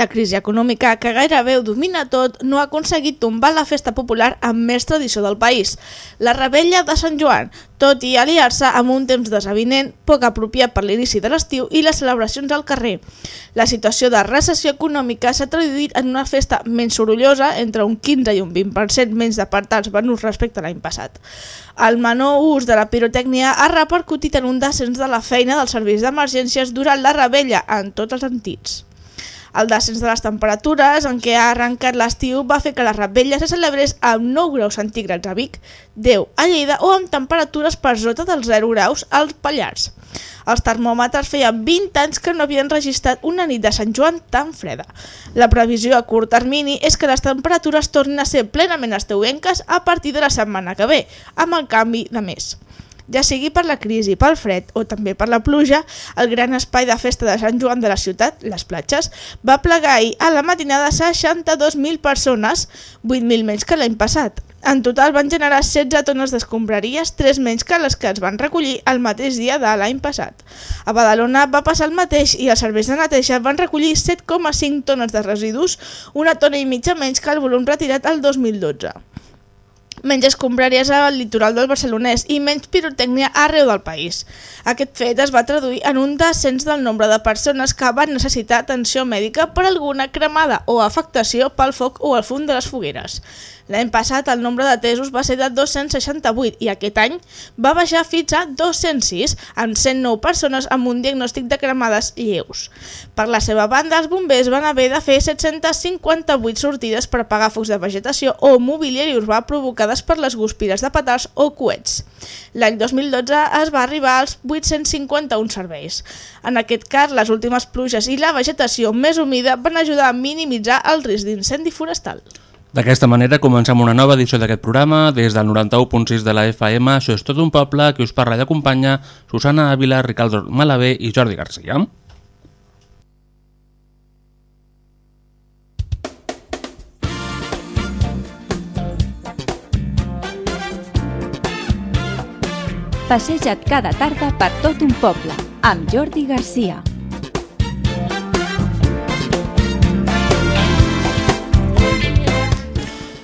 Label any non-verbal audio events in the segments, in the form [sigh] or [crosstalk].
La crisi econòmica, que gairebé ho domina tot, no ha aconseguit tombar la festa popular amb més tradició del país. La rebella de Sant Joan, tot i aliar-se amb un temps desavinent, poc apropiat per l'inici de l'estiu i les celebracions al carrer. La situació de recessió econòmica s'ha traduït en una festa menys sorollosa, entre un 15 i un 20% menys d'apartats venuts respecte a l'any passat. El menor ús de la pirotècnia ha repercutit en un descens de la feina dels serveis d'emergències durant la rebella en tots els sentits. El descens de les temperatures en què ha arrencat l'estiu va fer que la rebella se celebrés amb 9 graus centígrads a Vic, 10 a Lleida o amb temperatures per sota dels 0 graus als Pallars. Els termòmetres feien 20 anys que no havien registrat una nit de Sant Joan tan freda. La previsió a curt termini és que les temperatures tornin a ser plenament esteuenques a partir de la setmana que ve, amb el canvi de mes. Ja sigui per la crisi, pel fred o també per la pluja, el gran espai de festa de Sant Joan de la ciutat, les platges, va plegar ahir a la matinada 62.000 persones, 8.000 menys que l'any passat. En total van generar 16 tones d'escombraries, 3 menys que les que es van recollir el mateix dia de l'any passat. A Badalona va passar el mateix i els serveis de neteja van recollir 7,5 tones de residus, una tona i mitja menys que el volum retirat el 2012 menys escombraries al litoral del barcelonès i menys pirotècnia arreu del país. Aquest fet es va traduir en un descens del nombre de persones que van necessitar atenció mèdica per alguna cremada o afectació pel foc o el fum de les fogueres. L'any passat el nombre d'atesos va ser de 268 i aquest any va baixar fins a 206, amb 109 persones amb un diagnòstic de cremades lleus. Per la seva banda, els bombers van haver de fer 758 sortides per apagar focs de vegetació o mobiliari urbà provocades per les guspires de petards o coets. L'any 2012 es va arribar als 851 serveis. En aquest cas, les últimes pluges i la vegetació més humida van ajudar a minimitzar el risc d'incendi forestal. D'aquesta manera comencem una nova edició d'aquest programa des del 91.6 de la FM. Això és tot un poble que us parla i acompanya Susana Ávila, Ricardo Malavé i Jordi Garcia. Passeja't cada tarda per tot un poble amb Jordi Garcia.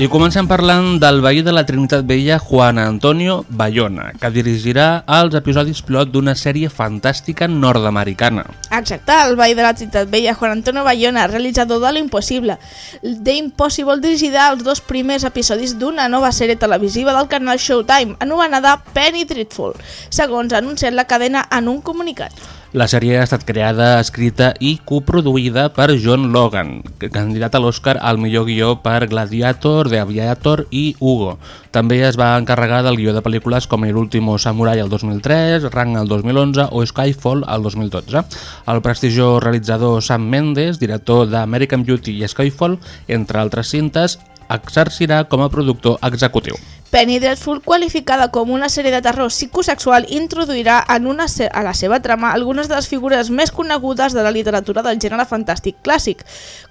I comencem parlant del veí de la Trinitat Vella, Juan Antonio Bayona, que dirigirà els episodis pilot d'una sèrie fantàstica nord-americana. Exacte, el veí de la Trinitat Vella, Juan Antonio Bayona, realitzador de l'Impossible. The Impossible dirigirà els dos primers episodis d'una nova sèrie televisiva del canal Showtime, anomenada Penny Dreadful, segons ha anunciat la cadena en un comunicat. La sèrie ha estat creada, escrita i coproduïda per John Logan, candidat a l'Oscar al millor guió per Gladiator, The Aviator i Hugo. També es va encarregar del guió de pel·lícules com El último samurai el 2003, Rang el 2011 o Skyfall el 2012. El prestigiós realitzador Sam Mendes, director d'American Beauty i Skyfall, entre altres cintes, exercirà com a productor executiu. Penny Dreadful, qualificada com una sèrie de terror psicosexual, introduirà en una a la seva trama algunes de les figures més conegudes de la literatura del gènere fantàstic clàssic,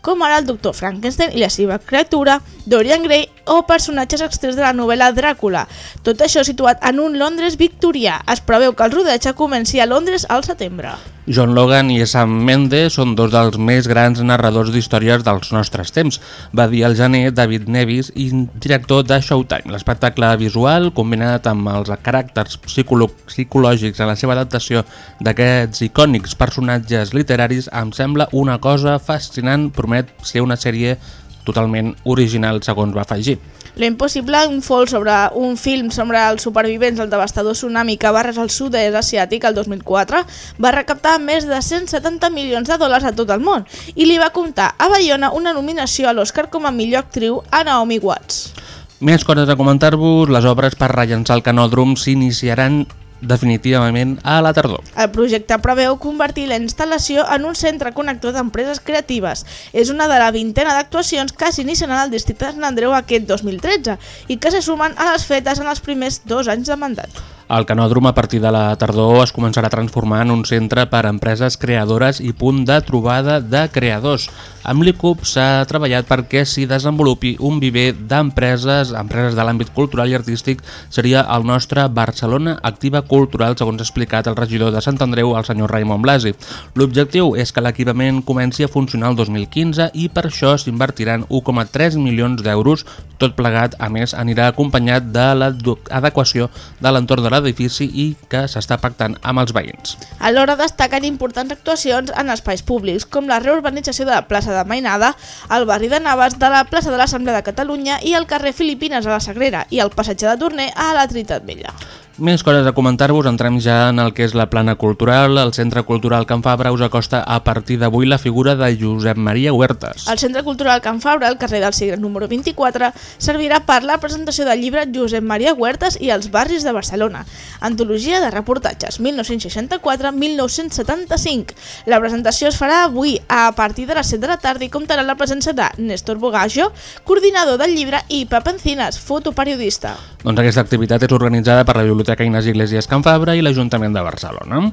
com ara el doctor Frankenstein i la seva criatura, Dorian Gray o personatges extrets de la novel·la Dràcula. Tot això situat en un Londres victorià. Es preveu que el rodatge comenci a Londres al setembre. John Logan i Sam Mendes són dos dels més grans narradors d'històries dels nostres temps, va dir al gener David Nevis, director de Showtime. L'espectacle visual, combinat amb els caràcters psicològics en la seva adaptació d'aquests icònics personatges literaris, em sembla una cosa fascinant, promet ser una sèrie totalment original, segons va afegir. Lo impossible, un fol sobre un film sobre els supervivents del devastador tsunami que va arrasar el sud-est asiàtic el 2004, va recaptar més de 170 milions de dòlars a tot el món i li va comptar a Bayona una nominació a l'Oscar com a millor actriu a Naomi Watts. Més coses a comentar-vos, les obres per rellençar el canòdrom s'iniciaran definitivament a la tardor. El projecte preveu convertir la instal·lació en un centre connector d'empreses creatives. És una de la vintena d'actuacions que s'iniciaran al districte de Sant Andreu aquest 2013 i que se sumen a les fetes en els primers dos anys de mandat. El canòdrom a partir de la tardor es començarà a transformar en un centre per a empreses creadores i punt de trobada de creadors. Amb l'ICUP s'ha treballat perquè s'hi desenvolupi un viver d'empreses, empreses de l'àmbit cultural i artístic, seria el nostre Barcelona Activa Cultural, segons ha explicat el regidor de Sant Andreu, el senyor Raimon Blasi. L'objectiu és que l'equipament comenci a funcionar el 2015 i per això s'invertiran 1,3 milions d'euros. Tot plegat, a més, anirà acompanyat de l'adequació de l'entorn de l'edifici i que s'està pactant amb els veïns. Alhora destaquen importants actuacions en espais públics, com la reurbanització de la plaça de Mainada, el barri de Navas, de la plaça de l'Assemblea de Catalunya i el carrer Filipines a la Sagrera i el passatge de Torner a la Trinitat Vella. Més coses a comentar-vos, entrem ja en el que és la plana cultural. El Centre Cultural Can Fabra us acosta a partir d'avui la figura de Josep Maria Huertas. El Centre Cultural Can Fabra, al carrer del Segre número 24, servirà per la presentació del llibre Josep Maria Huertas i els barris de Barcelona, antologia de reportatges 1964-1975. La presentació es farà avui a partir de les 7 de la tarda i comptarà la presència de Néstor Bogajo, coordinador del llibre, i Pep Encinas, fotoperiodista. Doncs aquesta activitat és organitzada per la Biblioteca Inés Iglesias Can Fabra i l'Ajuntament de Barcelona.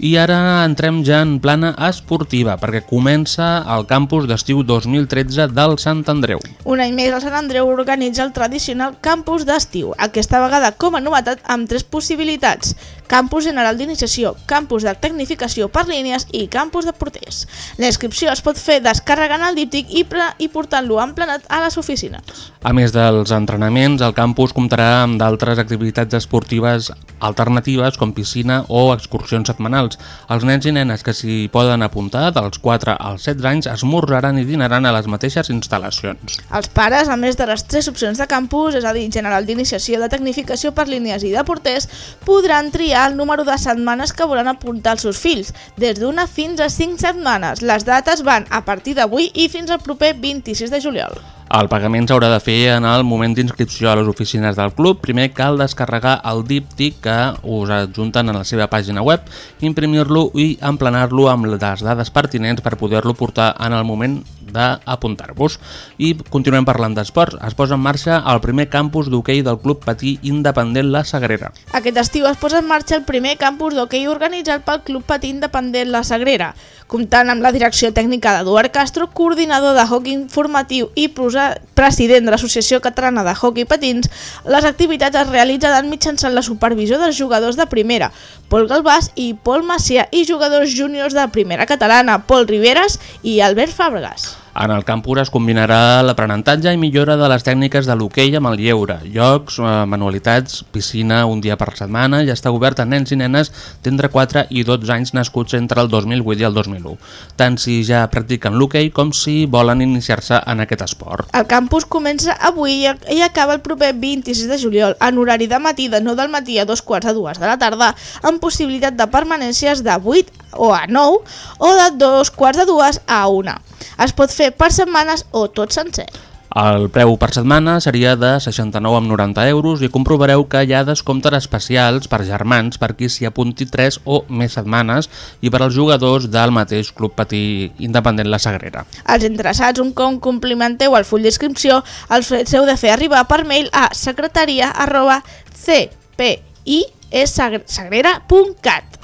I ara entrem ja en plana esportiva, perquè comença el campus d'estiu 2013 del Sant Andreu. Un any més el Sant Andreu organitza el tradicional campus d'estiu, aquesta vegada com a novetat amb tres possibilitats. Campus general d'iniciació, campus de tecnificació per línies i campus de porters. La inscripció es pot fer descarregant el díptic i, i portant-lo emplenat a les oficines. A més dels entrenaments, el campus comptarà amb d'altres activitats esportives alternatives com piscina o excursions setmanals. Els nens i nenes que s'hi poden apuntar dels 4 als 16 anys esmorzaran i dinaran a les mateixes instal·lacions. Els pares, a més de les tres opcions de campus, és a dir, general d'iniciació, de tecnificació per línies i de porters, podran triar el número de setmanes que volen apuntar els seus fills, des d'una fins a 5 setmanes. Les dates van a partir d'avui i fins al proper 26 de juliol. El pagament s'haurà de fer en el moment d'inscripció a les oficines del club. Primer cal descarregar el díptic que us adjunten a la seva pàgina web, imprimir-lo i emplenar-lo amb les dades pertinents per poder-lo portar en el moment d'apuntar-vos. I continuem parlant d'esports. Es posa en marxa el primer campus d'hoquei del Club Patí Independent La Sagrera. Aquest estiu es posa en marxa el primer campus d'hoquei organitzat pel Club Patí Independent La Sagrera, comptant amb la direcció tècnica d'Eduard Castro, coordinador de hockey informatiu i president de l'Associació Catalana de Hockey Patins, les activitats es realitzaran mitjançant la supervisió dels jugadors de primera, Pol Galbàs i Pol Macià, i jugadors júniors de primera catalana, Pol Riveras i Albert Fàbregas. En el campus es combinarà l'aprenentatge i millora de les tècniques de l'hoquei amb el lleure, jocs, eh, manualitats, piscina un dia per setmana i està obert a nens i nenes d'entre 4 i 12 anys nascuts entre el 2008 i el 2001, tant si ja practiquen l'hoquei com si volen iniciar-se en aquest esport. El campus comença avui i acaba el proper 26 de juliol, en horari de matí de 9 del matí a dos quarts de dues de la tarda, amb possibilitat de permanències de 8 o a 9 o de dos quarts de dues a 1. Es pot fer per setmanes o tot sencer. El preu per setmana seria de 69,90 euros i comprovareu que hi ha descomptes especials per germans per qui s'hi apunti 3 o més setmanes i per als jugadors del mateix Club Patí Independent La Sagrera. Els interessats, un com complimenteu el full d'inscripció, els heu de fer arribar per mail a secretaria arroba cpisagrera.cat.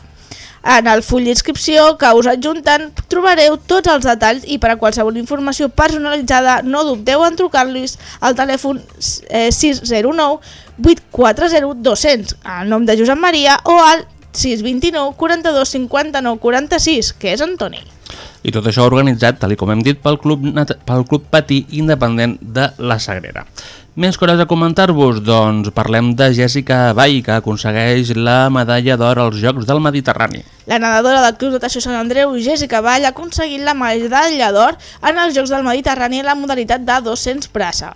En el full d'inscripció que us adjunten trobareu tots els detalls i per a qualsevol informació personalitzada no dubteu en trucar-los al telèfon eh, 609 840 200 al nom de Josep Maria o al 629 42 59 46 que és Antoni. I tot això organitzat, tal com hem dit, pel Club, pel Club Patí Independent de La Sagrera. Més coses a comentar-vos? Doncs parlem de Jessica Vall, que aconsegueix la medalla d'or als Jocs del Mediterrani. La nedadora del Club Natació Sant Andreu, Jessica Vall, ha aconseguit la medalla d'or en els Jocs del Mediterrani en la modalitat de 200 braça.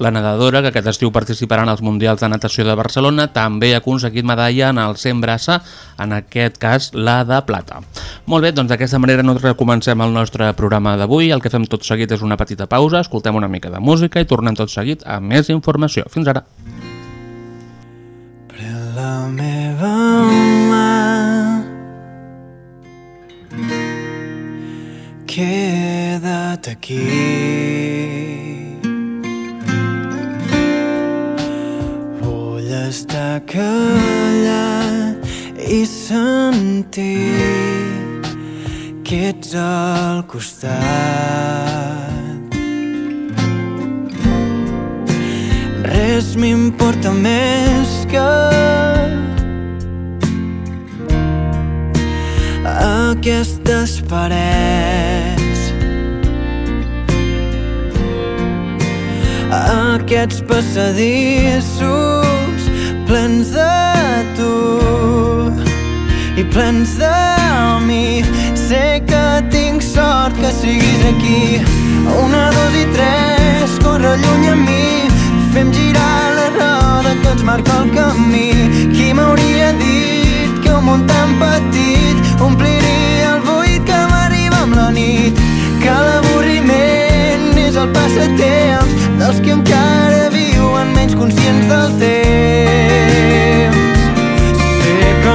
La nedadora, que aquest estiu participarà en els Mundials de Natació de Barcelona, també ha aconseguit medalla en el 100 braça, en aquest cas la de plata. Molt bé, doncs d'aquesta manera nosaltres comencem el nostre programa d'avui. El que fem tot seguit és una petita pausa, escoltem una mica de música i tornem tot seguit amb més informació. Fins ara. Pren la meva mà Queda't aquí i sentir que ets al costat. Res m'importa més que aquestes parets. Aquests passadissos plens de tu i plens de mi sé que tinc sort que siguis aquí. Una, dos i tres corre lluny a mi. Fem girar la roda que ens marca el camí. Qui m'hauria dit que un món tan petit ompliria el buit que m'arriba amb la nit? Que l'avorriment és el passatemps dels que encara viuen menys conscients del temps. Sé que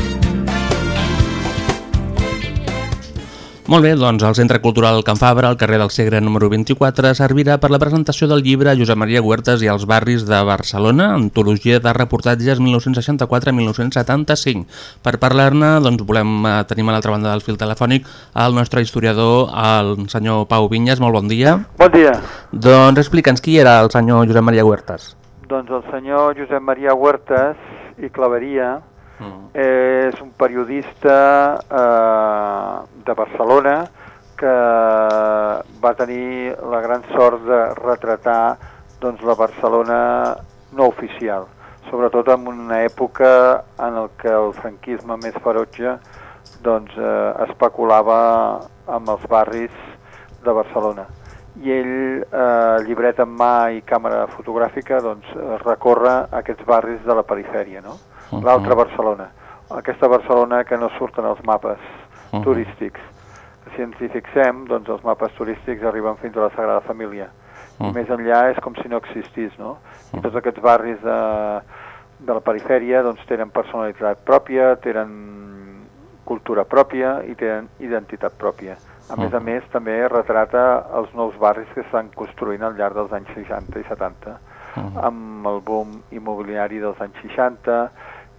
Molt bé, doncs el Centre Cultural Can Fabra, al carrer del Segre número 24, servirà per la presentació del llibre Josep Maria Huertas i els barris de Barcelona, antologia de reportatges 1964-1975. Per parlar-ne, doncs volem eh, tenir a l'altra banda del fil telefònic el nostre historiador, el senyor Pau Vinyes. Molt bon dia. Bon dia. Doncs explica'ns qui era el senyor Josep Maria Huertas. Doncs el senyor Josep Maria Huertas i Claveria Mm. és un periodista eh, de Barcelona que va tenir la gran sort de retratar doncs, la Barcelona no oficial, sobretot en una època en el que el franquisme més ferotge doncs, eh, especulava amb els barris de Barcelona. I ell, eh, llibret en mà i càmera fotogràfica, doncs, recorre aquests barris de la perifèria, no? Mhm. l'altra Barcelona, aquesta Barcelona que no surten als mapes Mhm. turístics. Si ens hi fixem, doncs els mapes turístics arriben fins a la Sagrada Família. I Mhm. més enllà és com si no existís, no? I tots aquests barris de, de la perifèria doncs tenen personalitat pròpia, tenen cultura pròpia i tenen identitat pròpia. A més a més, també retrata els nous barris que s'estan construint al llarg dels anys 60 i 70 Mhm. amb el boom immobiliari dels anys 60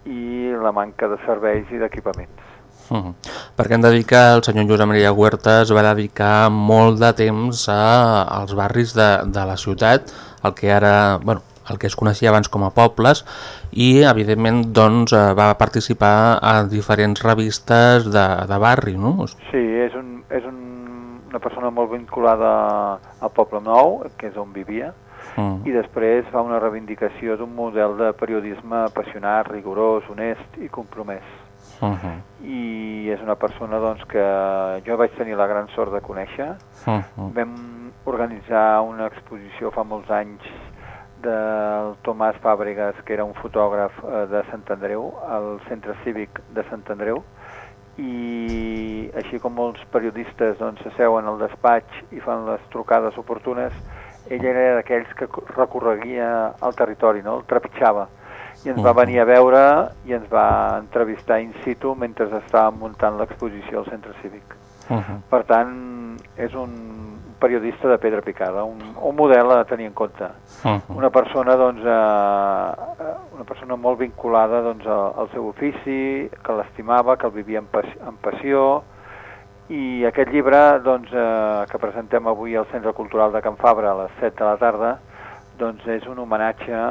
i la manca de serveis i d'equipaments. Mm. Perquè hem de dir que el senyor Josep Maria Huertas va dedicar molt de temps a, als barris de, de la ciutat, el que ara, bueno, el que es coneixia abans com a pobles, i evidentment doncs, eh, va participar a diferents revistes de, de barri, no? Sí, és, un, és un, una persona molt vinculada al Poble Nou, que és on vivia, Mm. i després fa una reivindicació d'un model de periodisme apassionat, rigorós, honest i compromès. Uh -huh. I és una persona doncs, que jo vaig tenir la gran sort de conèixer. Uh -huh. Vam organitzar una exposició fa molts anys del Tomàs Fàbregas, que era un fotògraf eh, de Sant Andreu, al Centre Cívic de Sant Andreu, i així com molts periodistes doncs, s'asseuen al despatx i fan les trucades oportunes, ell era d'aquells que co- recorreguia el territori, no? el trepitjava, i ens va venir a veure i ens va entrevistar in situ mentre estàvem muntant l'exposició al Centre Cívic. Uh -huh. Per tant, és un periodista de pedra picada, un, un model a tenir en compte. Uh -huh. Una persona, doncs, eh, una persona molt vinculada doncs, al, al seu ofici, que l'estimava, que el vivia amb, pas, amb passió, i aquest llibre doncs, eh, que presentem avui al Centre Cultural de Can Fabra a les 7 de la tarda doncs, és un homenatge a,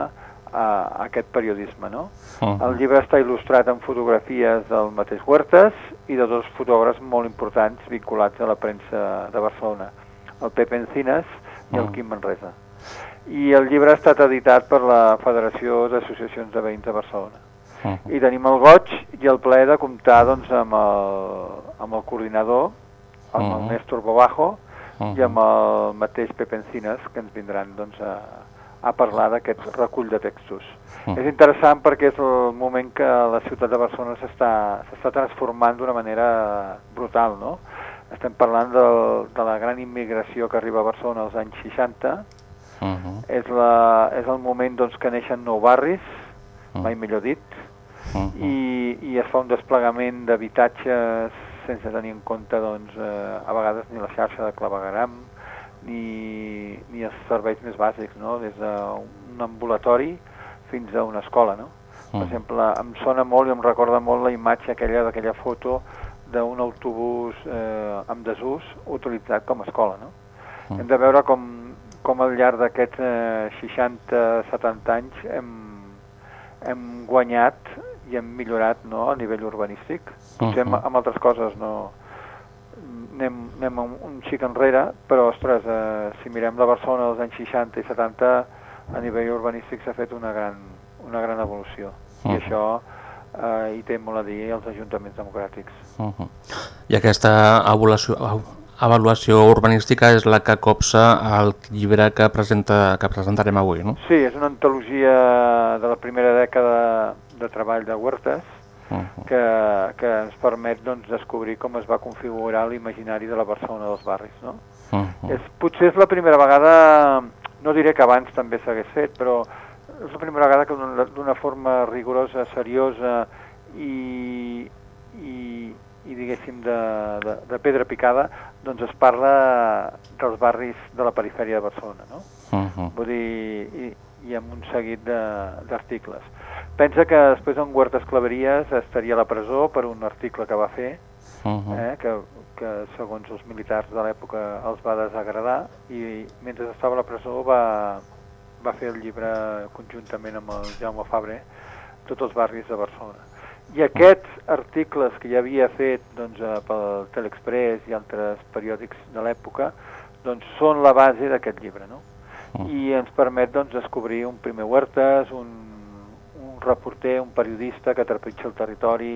a aquest periodisme. No? Uh -huh. El llibre està il·lustrat amb fotografies del mateix Huertas i de dos fotògrafs molt importants vinculats a la premsa de Barcelona, el Pepe Encinas i el Mm. Quim Manresa. I el llibre ha estat editat per la Federació d'Associacions de Veïns de Barcelona. Uh -huh. I tenim el goig i el plaer de comptar doncs, amb, el, amb el coordinador, amb Mhm. el Néstor Bobajo Mhm. i amb el mateix Pepe Encinas, que ens vindran doncs, a, a parlar d'aquest recull de textos. Mhm. És interessant perquè és el moment que la ciutat de Barcelona s'està transformant d'una manera brutal, no? Estem parlant del, de la gran immigració que arriba a Barcelona als anys 60, Uh -huh. és, la, és el moment doncs, que neixen nou barris, Mm. mai millor dit, Uh -huh. i, i es fa un desplegament d'habitatges sense tenir en compte doncs, eh, a vegades ni la xarxa de clavegaram ni, ni els serveis més bàsics, no? des d'un ambulatori fins a una escola. No? Per Mm. exemple, em sona molt i em recorda molt la imatge aquella d'aquella foto d'un autobús eh, amb desús utilitzat com a escola. No? Mm. Hem de veure com, com al llarg d'aquests eh, 60-70 anys hem, hem guanyat i hem millorat no, a nivell urbanístic. Potser amb, Mhm. amb altres coses no anem, anem un, un xic enrere, però ostres, eh, si mirem la Barcelona dels anys 60 i 70, a nivell urbanístic s'ha fet una gran, una gran evolució. I Mhm. això eh, hi té molt a dir els ajuntaments democràtics. Uh -huh. I aquesta avaluació, avaluació urbanística és la que copsa el llibre que, presenta, que presentarem avui, no? Sí, és una antologia de la primera dècada de treball de Huertas, Uh -huh. que, que ens permet doncs, descobrir com es va configurar l'imaginari de la Barcelona dels barris. No? Uh -huh. És, potser és la primera vegada, no diré que abans també s'hagués fet, però és la primera vegada que d'una- forma rigorosa, seriosa i, i, i diguéssim de, de, de pedra picada, doncs es parla dels barris de la perifèria de Barcelona. No? Uh -huh. Vull dir, i, i amb un seguit de- d'articles. Pensa que després en Huertas Claveries estaria a la presó per un article que va fer, Uh -huh. eh, que, que segons els militars de l'època els va desagradar i mentre estava a la presó va, va fer el llibre conjuntament amb el Jaume Fabre tots els barris de Barcelona. I aquests articles que ja havia fet doncs, eh, pel Telexpress i altres periòdics de l'època doncs, són la base d'aquest llibre. No? i ens permet doncs, descobrir un primer Huertas, un reporter, un periodista que trepitja el territori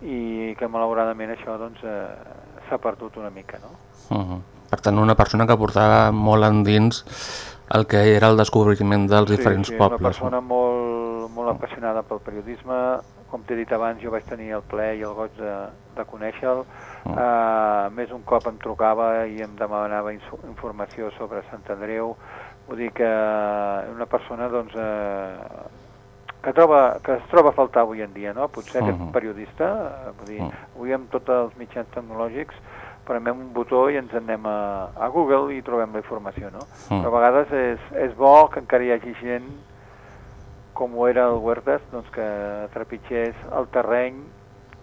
i que malauradament això doncs, eh, s'ha perdut una mica. No? Uh -huh. Per tant, una persona que portava molt endins el que era el descobriment dels diferents sí, pobles. una persona molt, molt apassionada pel periodisme, com t'he dit abans, jo vaig tenir el ple i el goig de, de conèixer-lo. Mm. Uh, més un cop em trucava i em demanava informació sobre Sant Andreu. Vull dir que una persona doncs, eh, que, troba, que es troba a faltar avui en dia, no? Potser aquest Mhm. periodista, eh, vull dir, Mm. avui amb tots els mitjans tecnològics premem un botó i ens en anem a, a Google i trobem la informació, no? Mm. Però a vegades és, és bo que encara hi hagi gent com ho era el Huertas, doncs que trepitgés el terreny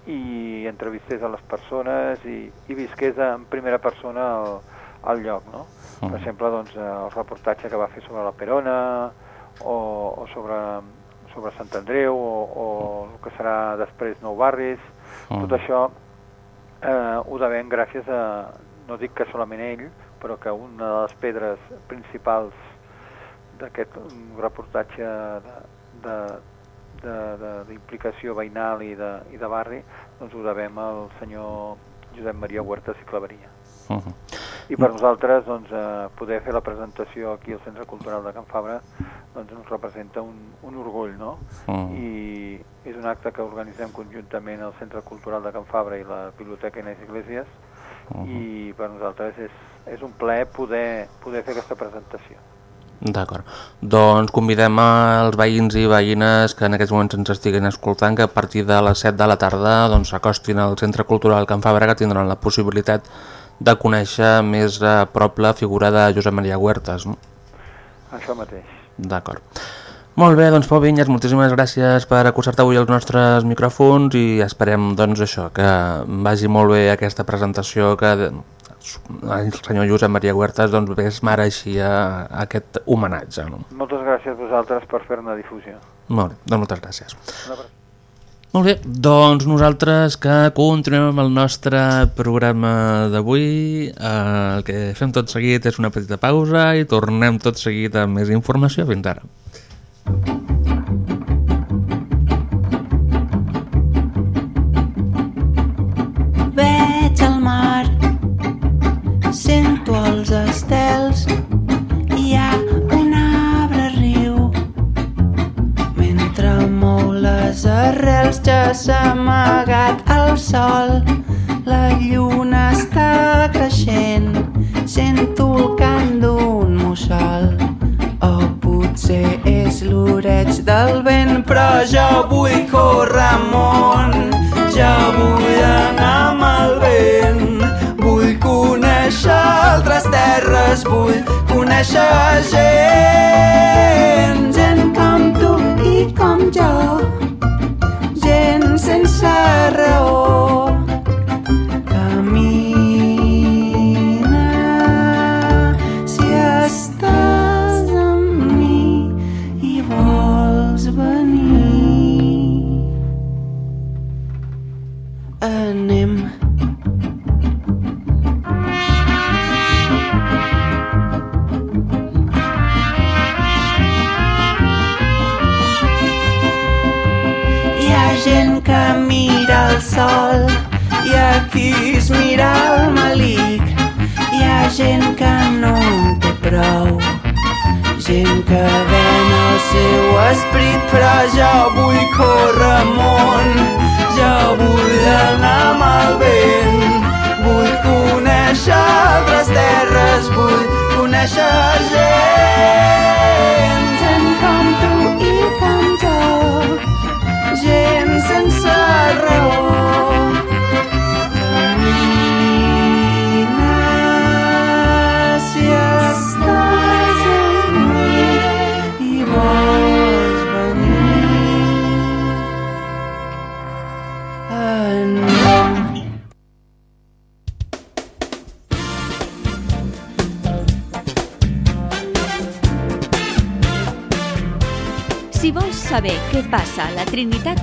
i entrevistés a les persones i, i visqués en primera persona al, al lloc, no? Per exemple, doncs, el reportatge que va fer sobre la Perona o, o sobre, sobre Sant Andreu o, o el que serà després Nou Barris, Mm. tot això eh, ho devem gràcies a, no dic que solament ell, però que una de les pedres principals d'aquest reportatge d'implicació veïnal i de, i de barri, doncs ho devem al senyor Josep Maria Huertas i Claveria. Uh -huh. I per nosaltres doncs, eh, poder fer la presentació aquí al Centre Cultural de Can Fabra doncs, ens representa un, un orgull, no? Mm. I és un acte que organitzem conjuntament al Centre Cultural de Can Fabra i la Biblioteca Inés Iglesias Mhm. i per nosaltres és, és un plaer poder, poder fer aquesta presentació. D'acord. Doncs convidem als veïns i veïnes que en aquests moments ens estiguin escoltant que a partir de les 7 de la tarda doncs, s'acostin al Centre Cultural Can Fabra que tindran la possibilitat de conèixer més a prop la figura de Josep Maria Huertas. No? Això mateix. D'acord. Molt bé, doncs Pau Vinyes, moltíssimes gràcies per acusar-te avui als nostres micròfons i esperem doncs això, que vagi molt bé aquesta presentació que el senyor Josep Maria Huertas doncs, es mereixia aquest homenatge. No? Moltes gràcies a vosaltres per fer-ne difusió. Molt bé, doncs moltes gràcies. Molt bé, doncs nosaltres que continuem amb el nostre programa d'avui, eh, el que fem tot seguit és una petita pausa i tornem tot seguit amb més informació. Fins ara.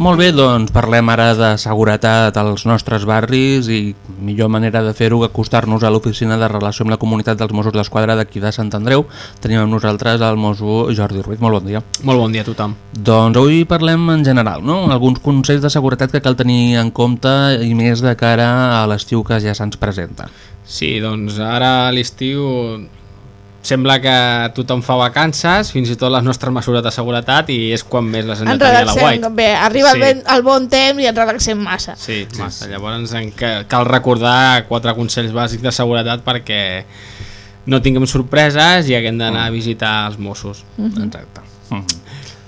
Molt bé, doncs parlem ara de seguretat als nostres barris i millor manera de fer-ho que acostar-nos a l'oficina de relació amb la comunitat dels Mossos d'Esquadra d'aquí de Sant Andreu. Tenim amb nosaltres el mosso Jordi Ruiz. Molt bon dia. Molt bon dia a tothom. Doncs avui parlem en general, no? Alguns consells de seguretat que cal tenir en compte i més de cara a l'estiu que ja se'ns presenta. Sí, doncs ara a l'estiu sembla que tothom fa vacances, fins i tot les nostres mesures de seguretat i és quan més les hem de tenir a la White. bé, arriba Sí. el, ben, el bon temps i ens relaxem massa. Sí, massa. Llavors en cal recordar quatre consells bàsics de seguretat perquè no tinguem sorpreses i haguem d'anar a visitar els Mossos. Mhm. Exacte. Mhm.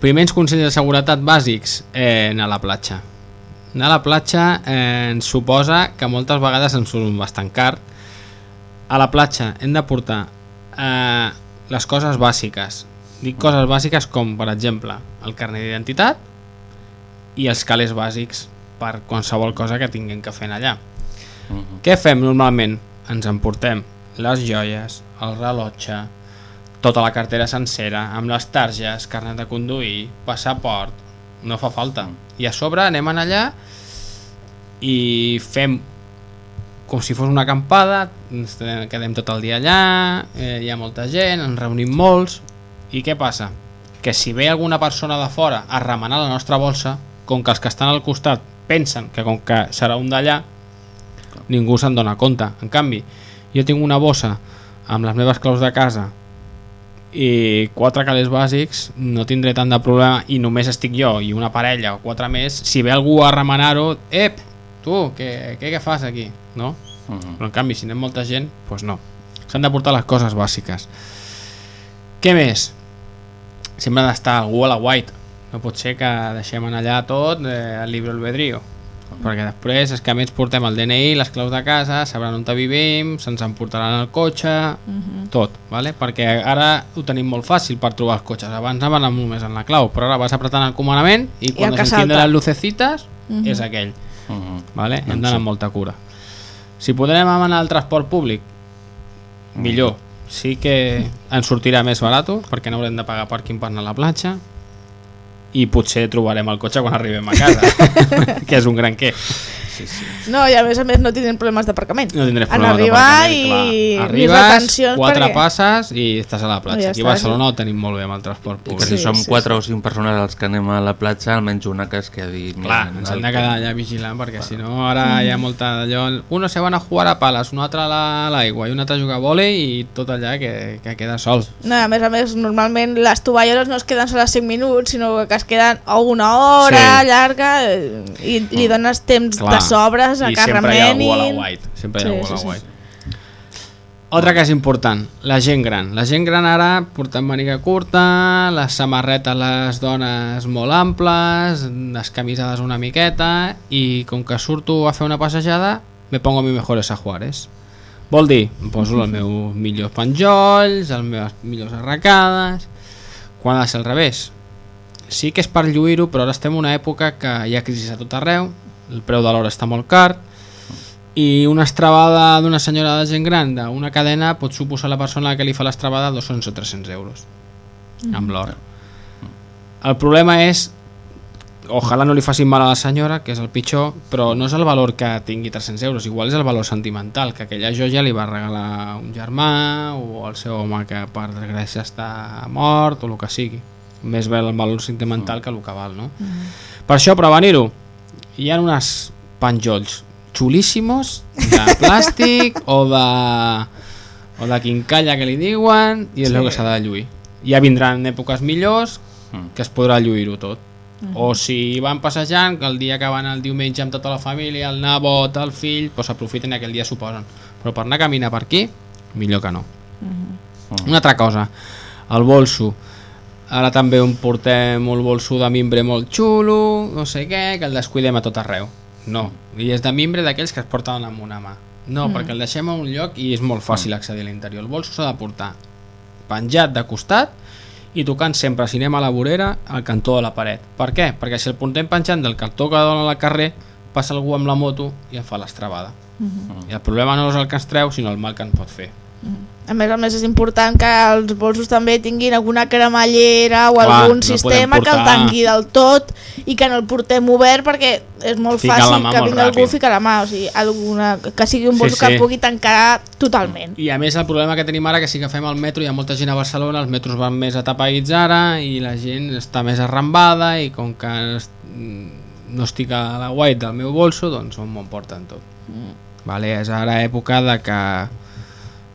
Primers consells de seguretat bàsics, eh, anar a la platja. Anar a la platja eh, ens suposa que moltes vegades ens surt bastant car. A la platja hem de portar eh, les coses bàsiques. Dic coses bàsiques com, per exemple, el carnet d'identitat i els calés bàsics per qualsevol cosa que tinguem que fer allà. Mhm. Què fem normalment? Ens emportem les joies, el rellotge, tota la cartera sencera, amb les targes, carnet de conduir, passaport, no fa falta. I a sobre anem allà i fem com si fos una acampada, ens quedem tot el dia allà, eh, hi ha molta gent, ens reunim molts, i què passa? Que si ve alguna persona de fora a remenar la nostra bolsa, com que els que estan al costat pensen que com que serà un d'allà, ningú se'n dona compte. En canvi, jo tinc una bossa amb les meves claus de casa i quatre calés bàsics, no tindré tant de problema i només estic jo i una parella o quatre més, si ve algú a remenar-ho, ep, tu, què, què, què fas aquí? No? Mhm. Però en canvi, si anem molta gent, doncs no. S'han de portar les coses bàsiques. Què més? Sempre ha d'estar algú a la white. No pot ser que deixem en allà tot eh, el llibre albedrío. Perquè després és que a més portem el DNI, les claus de casa, sabran on vivim, se'ns emportaran el cotxe, Mhm. tot, vale? perquè ara ho tenim molt fàcil per trobar els cotxes. Abans anaven només en la clau, però ara vas apretant el comandament i quan salta. les lucecitas Mhm. és aquell. Mhm. Vale? Hem Doncs d'anar amb molta cura. Si podrem anar al transport públic, millor. Sí que ens sortirà més barat perquè no haurem de pagar pàrquing per anar a la platja i potser trobarem el cotxe quan arribem a casa, [laughs] que és un gran què. Sí, sí. No, i a més a més no tindrem problemes d'aparcament. No problema arribar d'aparcament, i clar. Arribes, quatre perquè- passes i estàs a la platja. Ja Aquí a Barcelona ho tenim molt bé amb el transport Que públic. si som quatre o cinc persones els que anem a la platja, almenys una que es quedi... Clar, ens hem de que- quedar allà vigilant perquè si no ara hi ha molta d'allò uno se van a jugar a pales, un altre a la- a l'aigua i un altre a jugar a vòlei i tot allà que, que queda sol No, a més a més, normalment les tovalloles no es queden sols 5 minuts, sinó que es queden o una hora Sí. llarga eh, i li dones temps Clar. De sobres a I que sempre hi ha algú a la white sempre hi ha Sí, algú a la sí, sí. white Altra que és important, la gent gran. La gent gran ara portant màniga curta, les samarretes les dones molt amples, les camisades una miqueta i com que surto a fer una passejada me pongo mis mejores ajuares. Vol dir, em poso els meus [laughs] millors penjolls, les meves millors arracades... Quan ha de ser al revés? Sí que és per lluir-ho, però ara estem en una època que hi ha crisi a tot arreu, el preu de l'hora està molt car, i una estrabada d'una senyora de gent gran d'una cadena pot suposar a la persona que li fa l'estrabada 200 o 300 euros amb l'hora. El problema és ojalà no li facin mal a la senyora que és el pitjor, però no és el valor que tingui 300 euros, igual és el valor sentimental que aquella joia li va regalar un germà o el seu home que per desgràcia està mort o el que sigui. Més bé el valor sentimental que el que val no? per això prevenir-ho hi ha uns penjolls xulíssimos de [laughs] plàstic o de o de quincalla que li diuen i és Sí. el que s'ha de lluir. Ja vindran èpoques millors que es podrà lluir-ho tot. O si van passejant que el dia que van el diumenge amb tota la família el nebot, el fill, doncs aprofiten i aquell dia s'ho posen. Però per anar a caminar per aquí millor que no. Una altra cosa, el bolso ara també un portem un bolso de mimbre molt xulo no sé què, que el descuidem a tot arreu no, i és de mimbre d'aquells que es porten amb una mà no, Mm. perquè el deixem a un lloc i és molt fàcil accedir a l'interior el bolso s'ha de portar penjat de costat i tocant sempre, si anem a la vorera, al cantó de la paret. Per què? Perquè si el portem penjant del cantó que dona al carrer, passa algú amb la moto i em fa l'estrabada. Mhm. I el problema no és el que ens treu, sinó el mal que ens pot fer. A més a més és important que els bolsos també tinguin alguna cremallera o Clar, algun no sistema podem que el portar- tanqui del tot i que no el portem obert perquè és molt Ficar la fàcil que vingui algú ràpid. a ficar la mà, o sigui, alguna, que sigui un Sí, bolso sí. que el pugui tancar totalment. I a més el problema que tenim ara que si agafem el metro hi ha molta gent a Barcelona, els metros van més atapeïts ara i la gent està més arrambada i com que mm, no estic a la white del meu bolso, doncs on m'ho porten tot. Vale? És ara època de que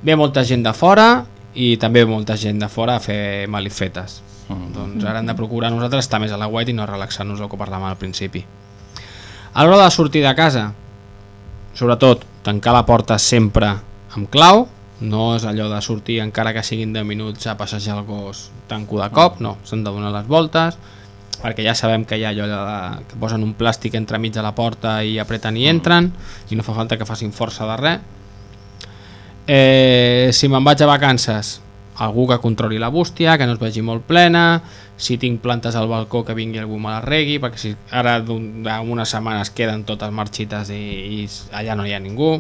ve molta gent de fora i també ve molta gent de fora a fer malifetes. Doncs ara hem de procurar nosaltres estar més a la white i no relaxar-nos el que parlàvem al principi. A l'hora de sortir de casa, sobretot tancar la porta sempre amb clau no és allò de sortir encara que siguin 10 minuts a passejar el gos tanco de cop, no, s'han de donar les voltes perquè ja sabem que hi ha allò de, que posen un plàstic entremig de la porta i apreten i entren i no fa falta que facin força de res eh, si me'n vaig a vacances algú que controli la bústia, que no es vegi molt plena, si tinc plantes al balcó que vingui algú me les regui, perquè si ara d'unes setmanes queden totes marxites i, i allà no hi ha ningú.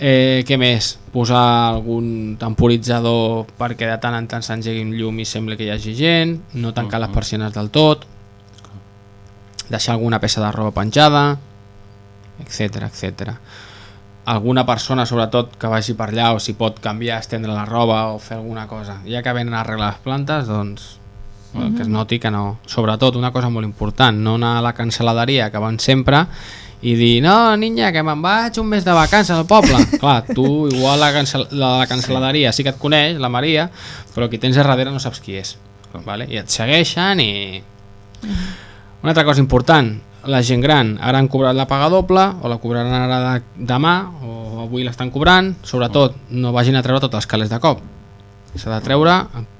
Eh, què més? Posar algun temporitzador perquè de tant en tant s'engegui un llum i sembla que hi hagi gent, no tancar les persianes del tot, deixar alguna peça de roba penjada, etc etc. Alguna persona, sobretot, que vagi per allà o si pot canviar, estendre la roba o fer alguna cosa. Ja que venen a arreglar les plantes, doncs mm que es noti que no. Sobretot, una cosa molt important, no anar a la cancel·laderia que van sempre i dir, no, niña, que me'n vaig un mes de vacances al poble. [laughs] Clar, tu igual la, cancel la, la cancel·laderia sí que et coneix, la Maria, però qui tens a darrere no saps qui és. Vale? I et segueixen i... Una altra cosa important, la gent gran ara han cobrat la paga doble o la cobraran ara de, demà o avui l'estan cobrant, sobretot no vagin a treure tots els calés de cop s'ha de treure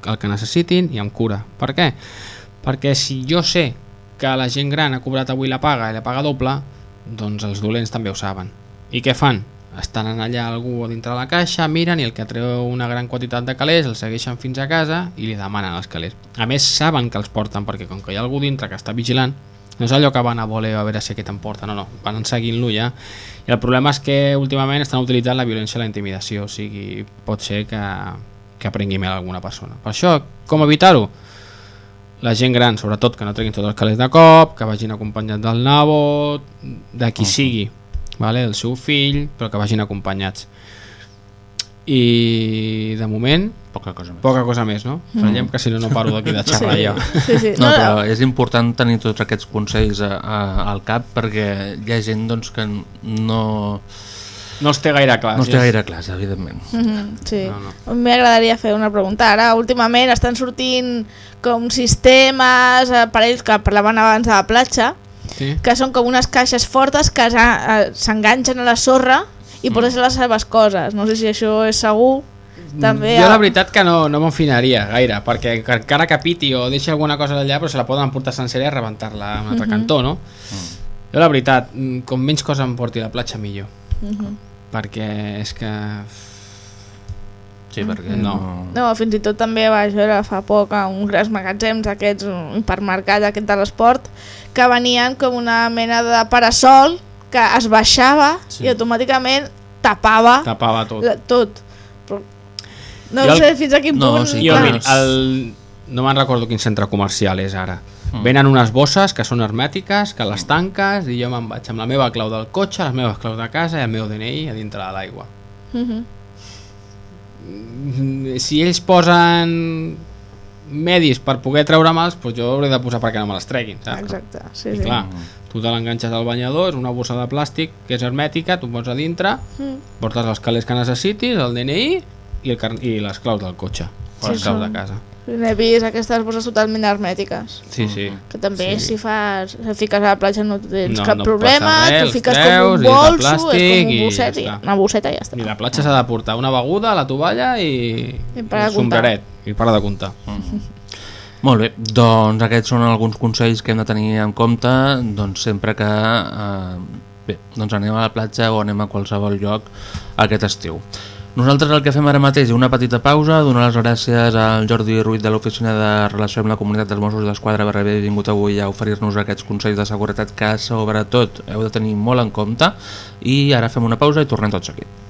el que necessitin i amb cura. Per què? Perquè si jo sé que la gent gran ha cobrat avui la paga i la paga doble, doncs els dolents també ho saben. I què fan? Estan allà algú dintre la caixa, miren i el que treu una gran quantitat de calés el segueixen fins a casa i li demanen els calés. A més saben que els porten perquè com que hi ha algú dintre que està vigilant, no és allò que van a voler a veure si aquest em porta, no, no, van seguint-lo ja. I el problema és que últimament estan utilitzant la violència i la intimidació, o sigui, pot ser que, que prengui mel a alguna persona. Per això, com evitar-ho? La gent gran, sobretot, que no treguin tots els calés de cop, que vagin acompanyats del nabot, de qui sigui, vale? del seu fill, però que vagin acompanyats. I de moment poca cosa més, poca cosa més no? Mm. Ratllem que si no no paro d'aquí de xerrar Sí. jo Sí, sí. No, No, però és important tenir tots aquests consells a, a, al cap perquè hi ha gent doncs, que no, no els té gaire clars no els té gaire clars, evidentment. Mhm, sí. No, no. M'agradaria fer una pregunta. Ara, últimament, estan sortint com sistemes, aparells que parlaven abans de la platja, sí? que són com unes caixes fortes que eh, s'enganxen a la sorra i Mm. posen les seves coses. No sé si això és segur. També jo la veritat que no, no m'enfinaria gaire perquè encara que piti o deixi alguna cosa allà però se la poden emportar sencera i rebentar-la a un altre Mhm. cantó no? jo la veritat, mm, com menys cosa em porti a la platja millor Mhm. perquè és que Sí, perquè no. No, fins i tot també vaig veure fa poc a uns grans magatzems, aquests un hipermercat aquest de l'esport, que venien com una mena de parasol que es baixava sí. i automàticament tapava tapava tot la, tot. Però no Jo el- sé fins a quin No, punt... sí, jo, clar. mira, el... no me'n recordo quin centre comercial és ara Mm. venen unes bosses que són hermètiques que les tanques i jo me'n vaig amb la meva clau del cotxe les meves claus de casa i el meu DNI a dintre de l'aigua Mhm. Mm, si ells posen medis per poder treure mals, doncs jo hauré de posar perquè no me les treguin, saps? Exacte, sí, I sí. clar, tu te l'enganxes al banyador, és una bossa de plàstic que és hermètica, tu pots a dintre, Mm. portes els calés que necessitis, el DNI i, el car i les claus del cotxe, o Sí, les claus de casa. N'he vist aquestes bosses totalment hermètiques. Sí, sí. Que també Sí. si fas, si fiques a la platja no tens No, cap no problema, res, tu fiques treus com un i bolso, és plàstic com i un bosset, ja i, una bosseta i ja està. I la platja s'ha de portar una beguda, la tovalla i, I para de el comptar. sombreret, i para de comptar. Molt bé, doncs aquests són alguns consells que hem de tenir en compte doncs sempre que eh, bé, doncs anem a la platja o anem a qualsevol lloc aquest estiu. Nosaltres el que fem ara mateix és una petita pausa, donar les gràcies al Jordi Ruiz de l'Oficina de Relació amb la Comunitat dels Mossos d'Esquadra per haver vingut avui a oferir-nos aquests consells de seguretat que sobretot heu de tenir molt en compte i ara fem una pausa i tornem tot seguit.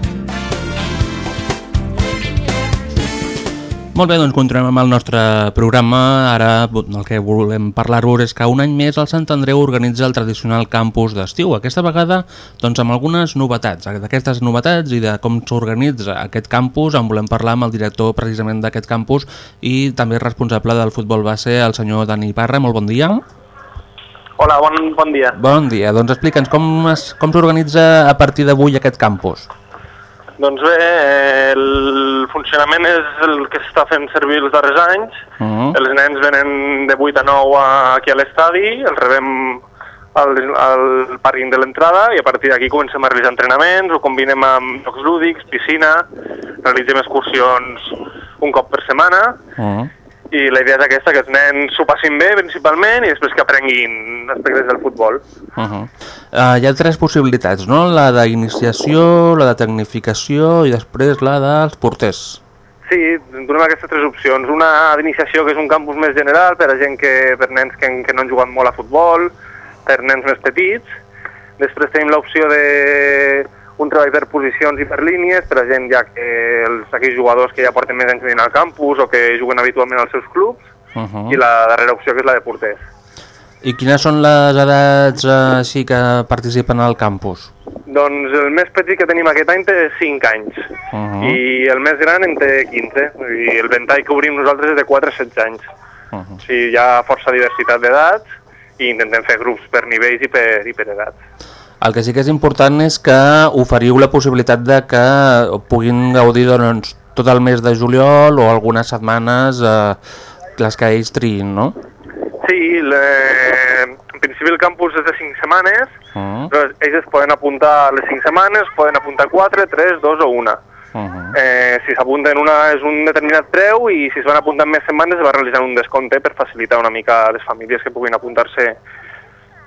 Molt bé, doncs continuem amb el nostre programa. Ara el que volem parlar-vos és que un any més el Sant Andreu organitza el tradicional campus d'estiu. Aquesta vegada doncs, amb algunes novetats. D'aquestes novetats i de com s'organitza aquest campus en volem parlar amb el director precisament d'aquest campus i també responsable del futbol base, el senyor Dani Parra. Molt bon dia. Hola, bon, bon dia. Bon dia. Doncs explica'ns com s'organitza a partir d'avui aquest campus. Doncs bé, el funcionament és el que s'està fent servir els darrers anys. Uh -huh. Els nens venen de 8 a 9 a- aquí a l'estadi, els rebem al, al pàrquing de l'entrada i a partir d'aquí comencem a realitzar entrenaments, ho combinem amb jocs lúdics, piscina, realitzem excursions un cop per setmana Uh -huh. I la idea és aquesta, que els nens s'ho passin bé principalment i després que aprenguin aspectes del futbol. Uh -huh. uh, hi ha tres possibilitats, no? La d'iniciació, la de tecnificació i després la dels porters. Sí, donem aquestes tres opcions. Una d'iniciació que és un campus més general per a gent que, per nens que, que no han jugat molt a futbol, per nens més petits. Després tenim l'opció de un treball per posicions i per línies, per a gent ja que els, aquells jugadors que ja porten més anys venint al campus o que juguen habitualment als seus clubs, Uh -huh. i la darrera opció que és la de porters. I quines són les edats eh, així que participen al campus? Doncs el més petit que tenim aquest any té 5 anys Uh -huh. i el més gran en té 15. I el ventall que obrim nosaltres és de 4 a 16 anys. Uh -huh. O sigui, hi ha força diversitat d'edats i intentem fer grups per nivells i per, i per edats. El que sí que és important és que oferiu la possibilitat de que puguin gaudir doncs, tot el mes de juliol o algunes setmanes eh, les que ells triïn, no? Sí, le... en principi el campus és de 5 setmanes, Uh -huh. però ells es poden apuntar les 5 setmanes, poden apuntar 4, 3, 2 o 1. Uh -huh. Eh, si s'apunten una és un determinat preu i si es van apuntar més setmanes es va realitzar un descompte per facilitar una mica a les famílies que puguin apuntar-se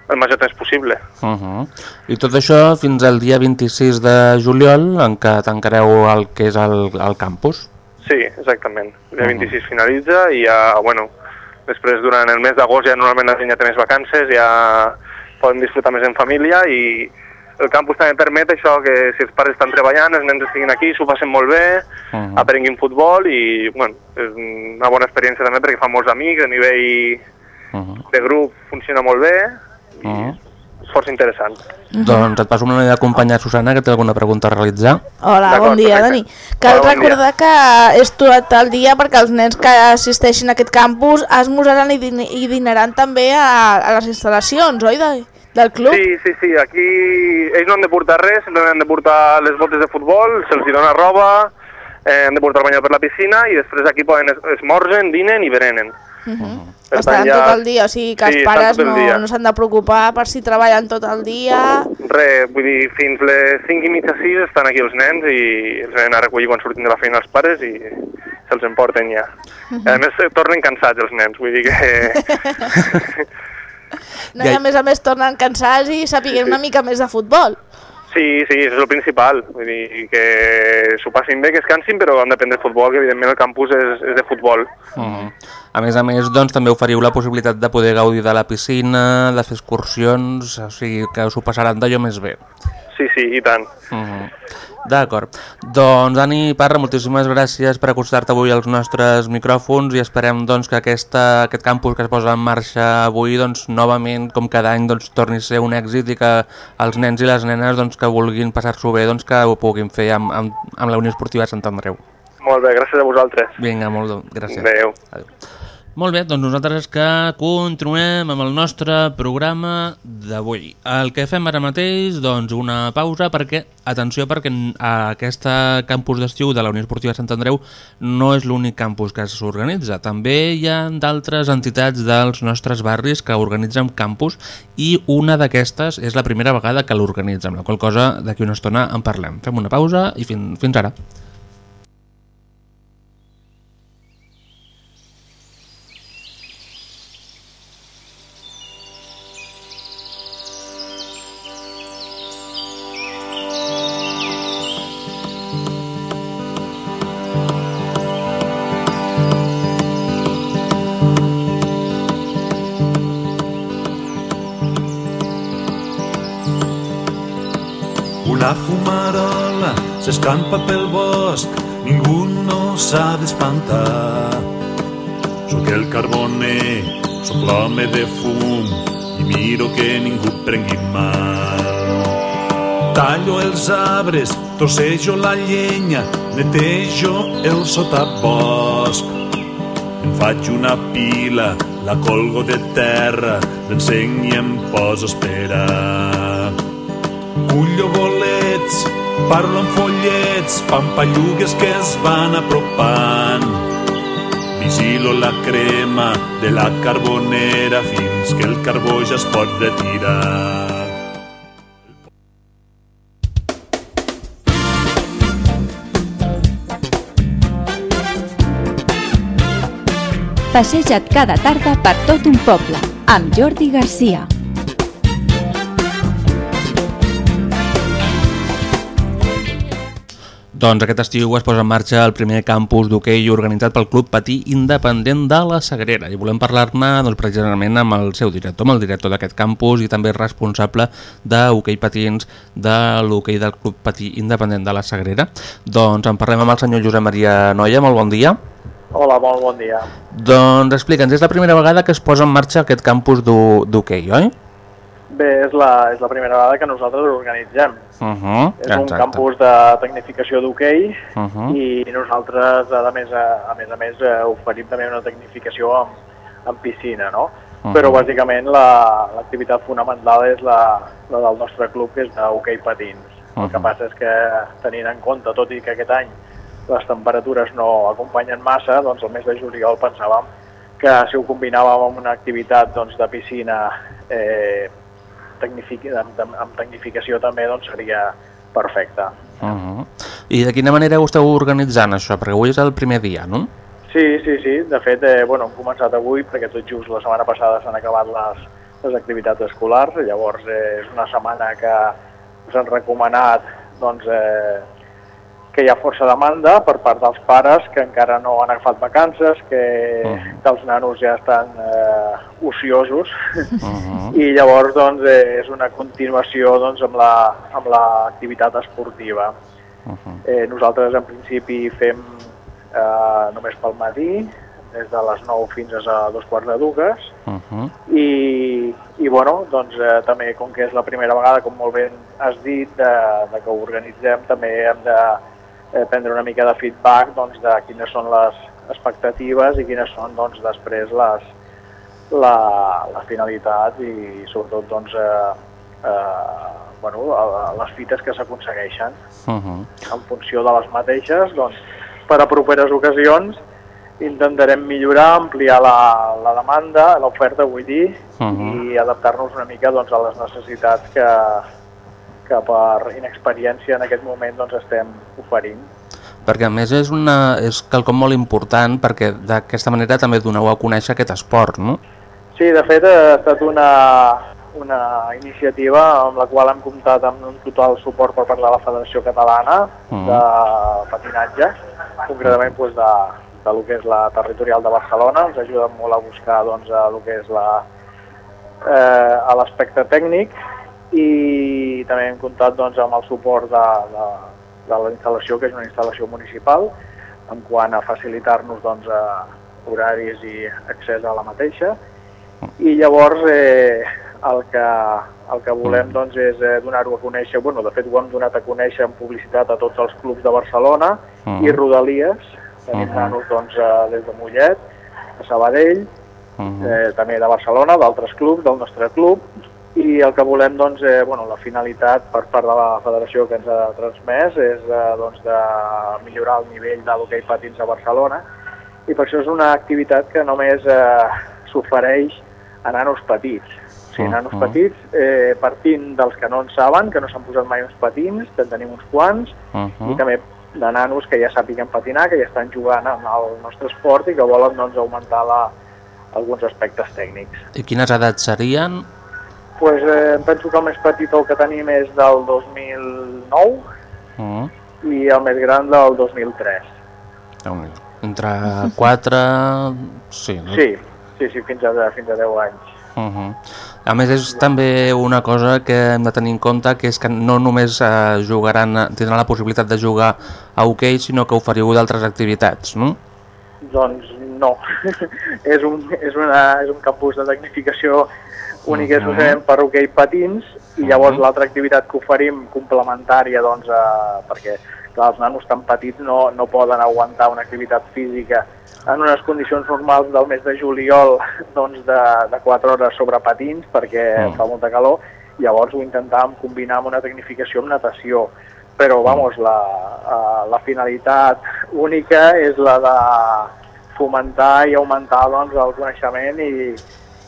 el major temps possible. Uh -huh. I tot això fins al dia 26 de juliol en què tancareu el que és el, el campus. Sí, exactament. El dia 26 finalitza i ja, bueno, després durant el mes d'agost ja normalment la gent ja té més vacances, ja poden disfrutar més en família i el campus també permet això, que si els pares estan treballant, els nens estiguin aquí, s'ho passen molt bé, Uh -huh. aprenguin futbol i, bueno, és una bona experiència també perquè fa molts amics, a nivell Uh -huh. de grup funciona molt bé, Uh -huh. és força interessant. Doncs et passo una meva companya Susana que té alguna pregunta a realitzar. Hola, bon dia, perfecte. Dani. Cal Hola, bon recordar que és tot el dia perquè els nens que assisteixin a aquest campus esmorzaran i, din i dinaran també a, a les instal·lacions, oi, de, del club? Sí, sí, sí, aquí ells no han de portar res, simplement han de portar les botes de futbol, se'ls dona roba, eh, han de portar el banyador per la piscina i després aquí poden es esmorzen, dinen i berenen. Uh -huh. Per Estaran tant, ja- tot el dia, o sigui que Sí, els estan pares el no, no s'han de preocupar per si treballen tot el dia. Re, vull dir, fins les 5 i mitja 6 estan aquí els nens i els venen a recollir quan surtin de la feina els pares i se'ls emporten ja. Mhm. A més, tornen cansats els nens, vull dir que... [laughs] [laughs] No, i a més a més tornen cansats i sapiguem una mica més de futbol. Sí, sí, és el principal. Vull dir que s'ho passin bé, que es cansin, però han d'aprendre futbol, que evidentment el campus és, és de futbol. Mhm. A més a més, doncs, també oferiu la possibilitat de poder gaudir de la piscina, de fer excursions, o sigui que us ho passaran d'allò més bé. Sí, sí, i tant. Mhm. D'acord. Doncs, Dani Parra, moltíssimes gràcies per acostar-te avui als nostres micròfons i esperem doncs, que aquesta, aquest campus que es posa en marxa avui, doncs, novament, com cada any, doncs, torni a ser un èxit i que els nens i les nenes doncs, que vulguin passar-s'ho bé doncs, que ho puguin fer amb, amb, amb la Unió Esportiva Sant Andreu. Molt bé, gràcies a vosaltres. Vinga, molt gràcies. Adéu. Adéu. Molt bé, doncs nosaltres que continuem amb el nostre programa d'avui. El que fem ara mateix, doncs una pausa perquè, atenció, perquè aquest campus d'estiu de la Unió Esportiva Sant Andreu no és l'únic campus que s'organitza. També hi ha d'altres entitats dels nostres barris que organitzen campus i una d'aquestes és la primera vegada que l'organitza, amb la qual cosa d'aquí una estona en parlem. Fem una pausa i fin, fins ara. Una s'escampa pel bosc, ningú no s'ha d'espantar. Sóc el carboner, sóc l'home de fum, i miro que ningú prengui mal. Tallo els arbres, trossejo la llenya, netejo el sotabosc. Em faig una pila, la colgo de terra, l'encenc i em poso a esperar. Cullo bolets, parlo amb follets, pampallugues que es van apropant. Vigilo la crema de la carbonera fins que el carbó ja es pot retirar. Passeja't cada tarda per tot un poble amb Jordi Garcia. Doncs aquest estiu es posa en marxa el primer campus d'hoquei organitzat pel Club Patí Independent de la Sagrera i volem parlar-ne doncs, precisament amb el seu director, amb el director d'aquest campus i també responsable d'hoquei patins de l'hoquei del Club Patí Independent de la Sagrera. Doncs en parlem amb el senyor Josep Maria Noia, molt bon dia. Hola, molt bon dia. Doncs explica'ns, és la primera vegada que es posa en marxa aquest campus d'ho- d'hoquei, oi? Bé, és la, és la primera vegada que nosaltres organitzem. Uh -huh, És un campus de tecnificació d'hoquei Uh -huh. i nosaltres, a més a, a més, a més eh, oferim també una tecnificació amb, amb piscina, no? Uh -huh. Però bàsicament la- l'activitat fonamental és la, la del nostre club, que és d'hoquei patins. El que Uh-huh. passa és que, tenint en compte, tot i que aquest any les temperatures no acompanyen massa, doncs el mes de juliol pensàvem que si ho combinàvem amb una activitat doncs, de piscina eh, tecnific amb, amb, tecnificació també doncs, seria perfecte. Uh -huh. I de quina manera ho esteu organitzant això? Perquè avui és el primer dia, no? Sí, sí, sí. De fet, eh, bueno, hem començat avui perquè tot just la setmana passada s'han acabat les, les activitats escolars. Llavors, eh, és una setmana que ens han recomanat doncs, eh, que hi ha força demanda per part dels pares que encara no han agafat vacances, que, que els nanos ja estan eh, ociosos. [laughs] I llavors doncs, eh, és una continuació doncs, amb la- amb l'activitat la, esportiva. Eh, nosaltres en principi fem eh, només pel matí, des de les 9 fins a dos quarts de dues, Uh -huh. i, i bueno, doncs eh, també com que és la primera vegada, com molt bé has dit, de, de que ho organitzem, també hem de eh, prendre una mica de feedback doncs, de quines són les expectatives i quines són doncs, després les, la, la finalitat i sobretot doncs, eh, eh, bueno, les fites que s'aconsegueixen Uh -huh. en funció de les mateixes, doncs, per a properes ocasions intentarem millorar, ampliar la, la demanda, l'oferta vull dir, Uh -huh. i adaptar-nos una mica doncs, a les necessitats que, que per inexperiència en aquest moment doncs, estem oferint. perquè a més és, una, és quelcom molt important perquè d'aquesta manera també doneu a conèixer aquest esport, no? Sí, de fet ha estat una, una iniciativa amb la qual hem comptat amb un total suport per part de la Federació Catalana Mm. de patinatge, concretament doncs, de, de lo que és la territorial de Barcelona, ens ajuden molt a buscar doncs, a lo que és la, eh, a l'aspecte tècnic i també hem comptat doncs, amb el suport de, de, de la instal·lació, que és una instal·lació municipal, en quant a facilitar-nos doncs, eh, horaris i accés a la mateixa. I llavors eh, el, que, el que volem doncs, és eh, donar-ho a conèixer, bueno, de fet ho hem donat a conèixer en publicitat a tots els clubs de Barcelona Mhm. i Rodalies, tenim Mhm. nanos doncs, eh, des de Mollet, a Sabadell, Mhm. eh, també de Barcelona, d'altres clubs, del nostre club, i el que volem, doncs, eh, bueno, la finalitat per part de la federació que ens ha transmès és eh, doncs, de millorar el nivell de l'hoquei patins a Barcelona i per això és una activitat que només eh, s'ofereix a nanos petits. O sigui, nanos Mhm. petits, eh, partint dels que no en saben, que no s'han posat mai uns patins, que en tenim uns quants, Mhm. i també de nanos que ja sàpiguen patinar, que ja estan jugant amb el nostre esport i que volen doncs, augmentar la, alguns aspectes tècnics. I quines edats serien? Pues, eh, penso que el més petit el que tenim és del 2009 Mm. i el més gran del 2003. déu Entre 4... Sí, no? Sí, sí, sí, fins a, fins a 10 anys. Uh -huh. A més és també una cosa que hem de tenir en compte que és que no només eh, jugaran, tindran la possibilitat de jugar a hoquei sinó que oferiu d'altres activitats, no? Doncs no, [laughs] és, un, és, una, és un campus de tecnificació únic i Mhm. exclusivament per hoquei patins i llavors l'altra activitat que oferim complementària doncs, eh, perquè clar, els nanos tan petits no, no poden aguantar una activitat física en unes condicions normals del mes de juliol [laughs] doncs de, de 4 hores sobre patins perquè Mm. fa molta calor llavors ho intentàvem combinar amb una tecnificació amb natació però vamos, la, la finalitat única és la de fomentar i augmentar doncs, el coneixement i,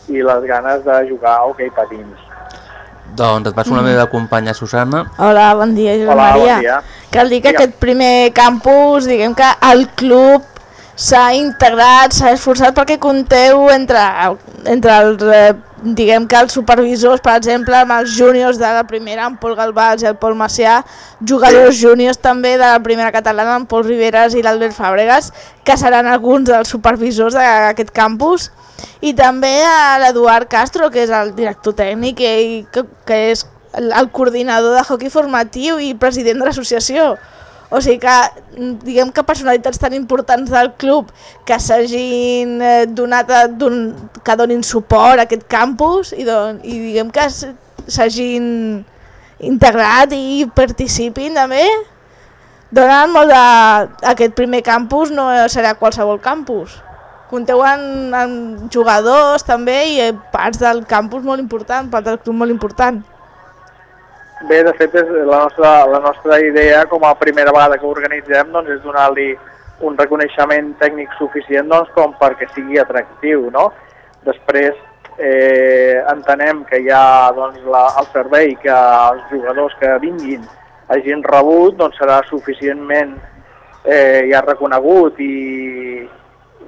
i les ganes de jugar a hoquei patins. Doncs et passo la meva companya Susana. Hola, bon dia, Josep Hola, bon Maria. dia. Cal dir que Digue'm. aquest primer campus, diguem que el club s'ha integrat, s'ha esforçat perquè compteu entre, entre els, eh, diguem que els supervisors, per exemple, amb els júniors de la primera, en Pol Galbàs i el Pol Macià, jugadors júniors també de la primera catalana, en Pol Riveras i l'Albert Fàbregas, que seran alguns dels supervisors d'aquest campus, i també a l'Eduard Castro, que és el director tècnic i que, que és el coordinador de hockey formatiu i president de l'associació. O sigui que, mm, diguem que personalitats tan importants del club que s'hagin eh, donat, a, don, que donin suport a aquest campus i, don, i diguem que s'hagin integrat i participin també, donen molt de... Aquest primer campus no serà qualsevol campus. Compteu amb, amb jugadors també i eh, parts del campus molt important, part del club molt important. Bé, de fet, és la nostra, la nostra idea, com a primera vegada que ho organitzem, doncs, és donar-li un reconeixement tècnic suficient doncs, com perquè sigui atractiu. No? Després, eh, entenem que hi ha doncs, la, el servei que els jugadors que vinguin hagin rebut doncs, serà suficientment eh, ja reconegut i,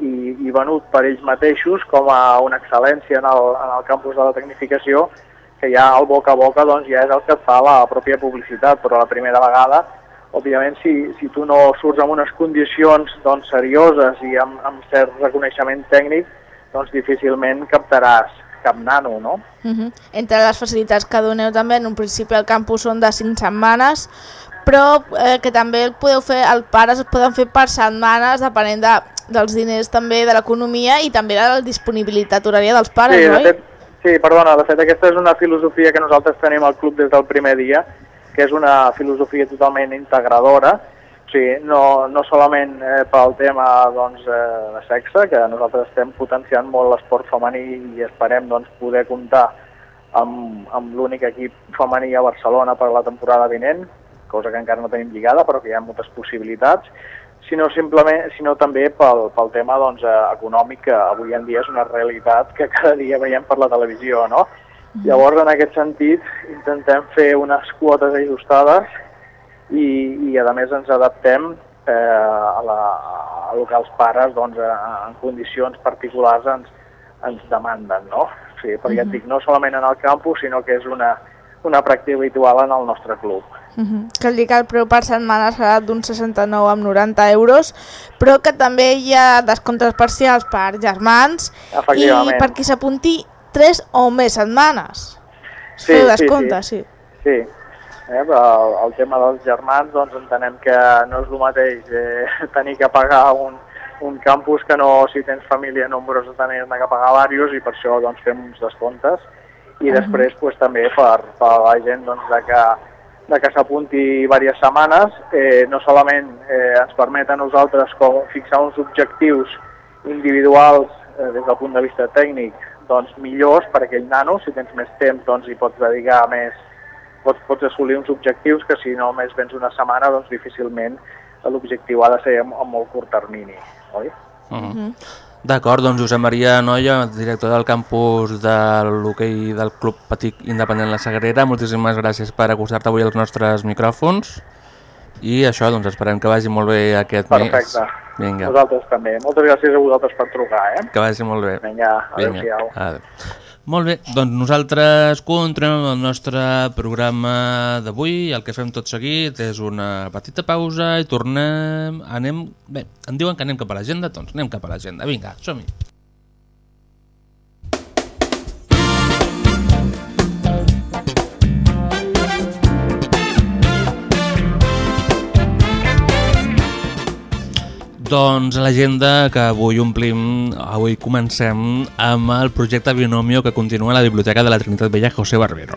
i, i venut per ells mateixos com a una excel·lència en el, en el campus de la tecnificació que ja el boca a boca doncs, ja és el que et fa la pròpia publicitat, però la primera vegada, òbviament, si, si tu no surts amb unes condicions doncs, serioses i amb, amb cert reconeixement tècnic, doncs difícilment captaràs cap nano, no? Uh -huh. Entre les facilitats que doneu també, en un principi el campus són de 5 setmanes, però eh, que també el podeu fer, el pares es poden fer per setmanes, depenent de, dels diners també, de l'economia i també de la disponibilitat horària dels pares, sí, de oi? fet, sí, perdona, de fet aquesta és una filosofia que nosaltres tenim al club des del primer dia, que és una filosofia totalment integradora, o sigui, no, no solament eh, pel tema doncs, eh, de sexe, que nosaltres estem potenciant molt l'esport femení i esperem doncs, poder comptar amb, amb l'únic equip femení a Barcelona per la temporada vinent, cosa que encara no tenim lligada, però que hi ha moltes possibilitats, sinó, simplement, sinó també pel, pel tema doncs, eh, econòmic, que avui en dia és una realitat que cada dia veiem per la televisió. No? Llavors, en aquest sentit, intentem fer unes quotes ajustades i, i a més ens adaptem eh, a, la, a el que els pares doncs, en condicions particulars ens, ens demanden, no? Sí, perquè et dic, no solament en el campus, sinó que és una, una pràctica habitual en el nostre club. Uh -huh. Cal dir que el preu per setmana serà d'un 69 amb 90 euros, però que també hi ha descomptes parcials per germans i per qui s'apunti 3 o més setmanes. Es Sí, feu sí, descompte, sí. Sí, eh, però el, el tema dels germans doncs entenem que no és el mateix eh, [laughs] tenir que pagar un, un campus que no, si tens família nombrosa, tenir que pagar diversos i per això doncs, fem uns descomptes i després pues, també per, per la gent doncs, de que, de que s'apunti diverses setmanes eh, no solament eh, ens permet a nosaltres com fixar uns objectius individuals eh, des del punt de vista tècnic doncs millors per aquell nano, si tens més temps doncs hi pots dedicar més, pots, pots assolir uns objectius que si no més vens una setmana doncs difícilment l'objectiu ha de ser en molt curt termini, oi? Uh -huh. D'acord, doncs Josep Maria Noia, director del campus de l'hoquei del Club Petit Independent La Sagrera, moltíssimes gràcies per acostar-te avui als nostres micròfons i això, doncs esperem que vagi molt bé aquest mes. Perfecte. Vinga, Nosaltres també. Moltes gràcies a vosaltres per trucar, eh? que vagi molt bé. Vinga, adéu-siau. adéu. Molt bé, doncs nosaltres continuem el nostre programa d'avui. El que fem tot seguit és una petita pausa i tornem... Anem... Bé, em diuen que anem cap a l'agenda, doncs anem cap a l'agenda. Vinga, som-hi. Doncs a l'agenda que avui omplim, avui comencem amb el projecte Binomio que continua a la Biblioteca de la Trinitat Vella José Barbero.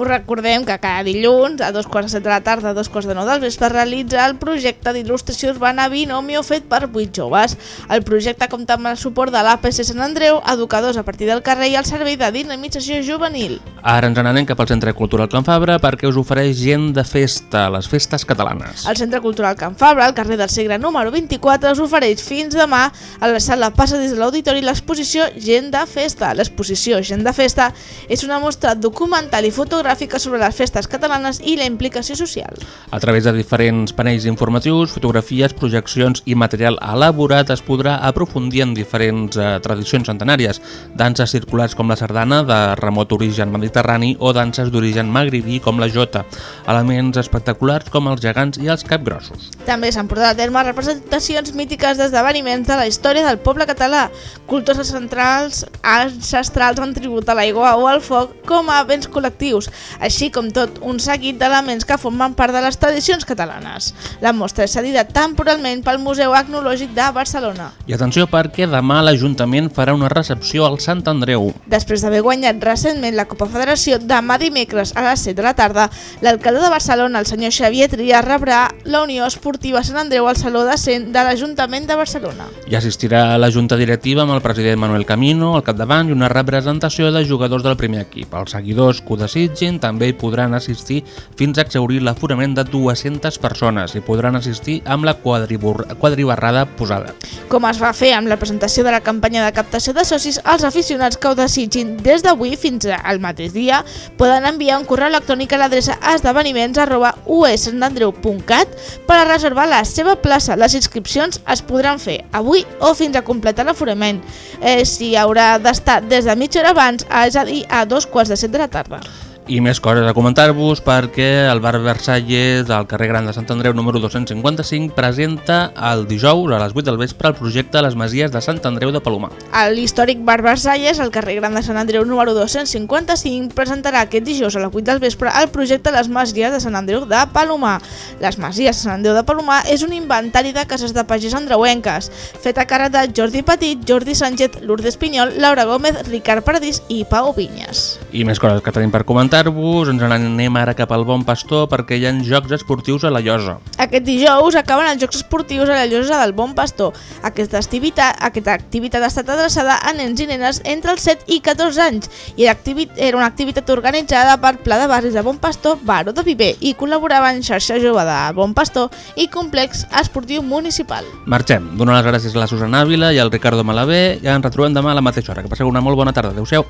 Us recordem que cada dilluns, a dos quarts de set de la tarda, a dos quarts de nou del vespre, realitza el projecte d'il·lustració urbana Binomio fet per vuit joves. El projecte compta amb el suport de l'APC Sant Andreu, educadors a partir del carrer i el Servei de Dinamització Juvenil. Ara ens n'anem cap al Centre Cultural Can Fabra perquè us ofereix gent de festa, les festes catalanes. El Centre Cultural Can Fabra, al carrer del Segre número 24, us ofereix fins demà a la sala Passa des de l'Auditori l'exposició Gent de Festa. L'exposició Gent de Festa és una mostra documental i fotogràfica sobre les festes catalanes i la implicació social. A través de diferents panells informatius, fotografies, projeccions i material elaborat es podrà aprofundir en diferents eh, tradicions centenàries, danses circulars com la sardana de remot origen mediterrani o danses d'origen magribí com la jota, elements espectaculars com els gegants i els capgrossos. També s'han portat a terme representacions mítiques d'esdeveniments de la història del poble català, cultures centrals ancestrals en tribut a l'aigua o al foc com a béns col·lectius, així com tot un seguit d'elements que formen part de les tradicions catalanes. La mostra és cedida temporalment pel Museu Etnològic de Barcelona. I atenció perquè demà l'Ajuntament farà una recepció al Sant Andreu. Després d'haver guanyat recentment la Copa Federació, demà dimecres a les 7 de la tarda, l'alcalde de Barcelona, el senyor Xavier Trias, rebrà la Unió Esportiva Sant Andreu al Saló de Cent de l'Ajuntament de Barcelona. Hi assistirà la Junta Directiva amb el president Manuel Camino al capdavant i una representació de jugadors del primer equip. Els seguidors que ho desitgin també hi podran assistir fins a exaurir l'aforament de 200 persones i podran assistir amb la quadribarrada posada. Com es va fer amb la presentació de la campanya de captació de socis, els aficionats que ho desitgin des d'avui fins al mateix dia poden enviar un correu electrònic a l'adreça esdeveniments arroba usandandreu.cat per a reservar la seva plaça. Les inscripcions es podran fer avui o fins a completar l'aforament. Eh, si haurà d'estar des de mitja hora abans, és a dir, a dos quarts de set de la tarda. I més coses a comentar-vos perquè el bar Versalles del carrer Gran de Sant Andreu número 255 presenta el dijous a les 8 del vespre el projecte Les Masies de Sant Andreu de Palomar. L'històric bar Versalles, al carrer Gran de Sant Andreu número 255, presentarà aquest dijous a les 8 del vespre el projecte Les Masies de Sant Andreu de Palomar. Les Masies de Sant Andreu de Palomar és un inventari de cases de pagès andreuenques, fet a càrrec de Jordi Petit, Jordi Sánchez, Lourdes Pinyol, Laura Gómez, Ricard Paradís i Pau Vinyes. I més coses que tenim per comentar-vos, ens n'anem ara cap al Bon Pastor perquè hi ha jocs esportius a la Llosa. Aquest dijous acaben els Jocs Esportius a la Llosa del Bon Pastor. Aquesta activitat, aquesta activitat ha estat adreçada a nens i nenes entre els 7 i 14 anys i era, una activitat organitzada per Pla de Barris de Bon Pastor, Baró de Viver i col·laboraven Xarxa Jove de Bon Pastor i Complex Esportiu Municipal. Marxem. Dono les gràcies a la Susana Ávila i al Ricardo Malavé i ens retrobem demà a la mateixa hora. Que passeu una molt bona tarda. Adéu-siau.